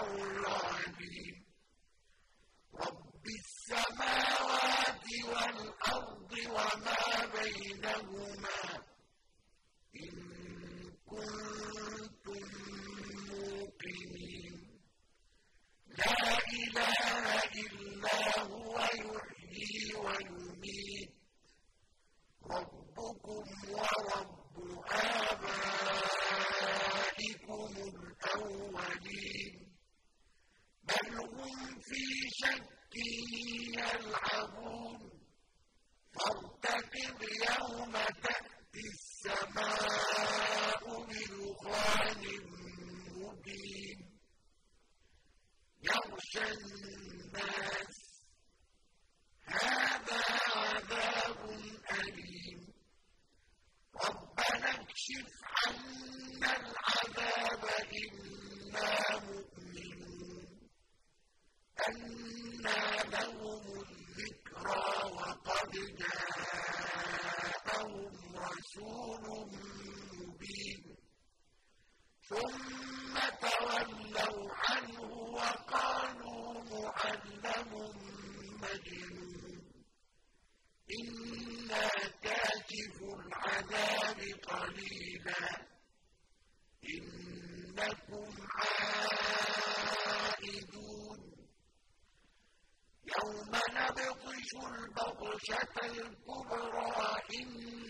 يوم يلعبون فارتقب يوم تأتي السماء بدخان مبين يغشى الناس جاءهم رسول مبين. ثم تولوا عنه وقالوا معلم مجنون. إنا كاشف العذاب قليلا. إنكم عائدون. يوم نبطش البصر الفحشة الكبرى إن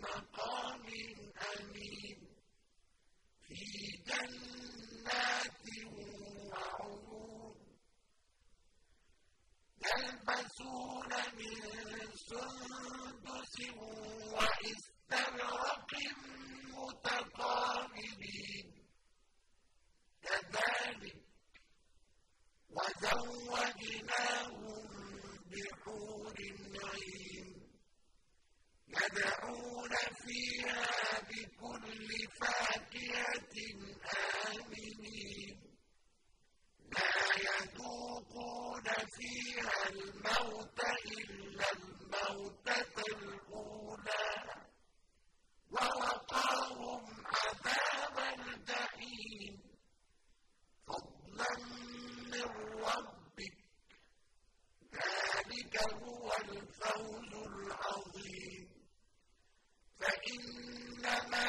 مَقَامٍ أَمِينٍ فِي جَنَّاتٍ وَعُيُونٍ. يَلْبَسُونَ مِن سُندُسٍ وَإِسْتَبْرَقٍ مُتَقَابِلِينَ. كَذَلِكَ وَزَوَّجْنَاهُم بِحُورٍ عِينٍ. فيها بكل فاكهة آمنين. لا يذوقون فيها الموت فإنما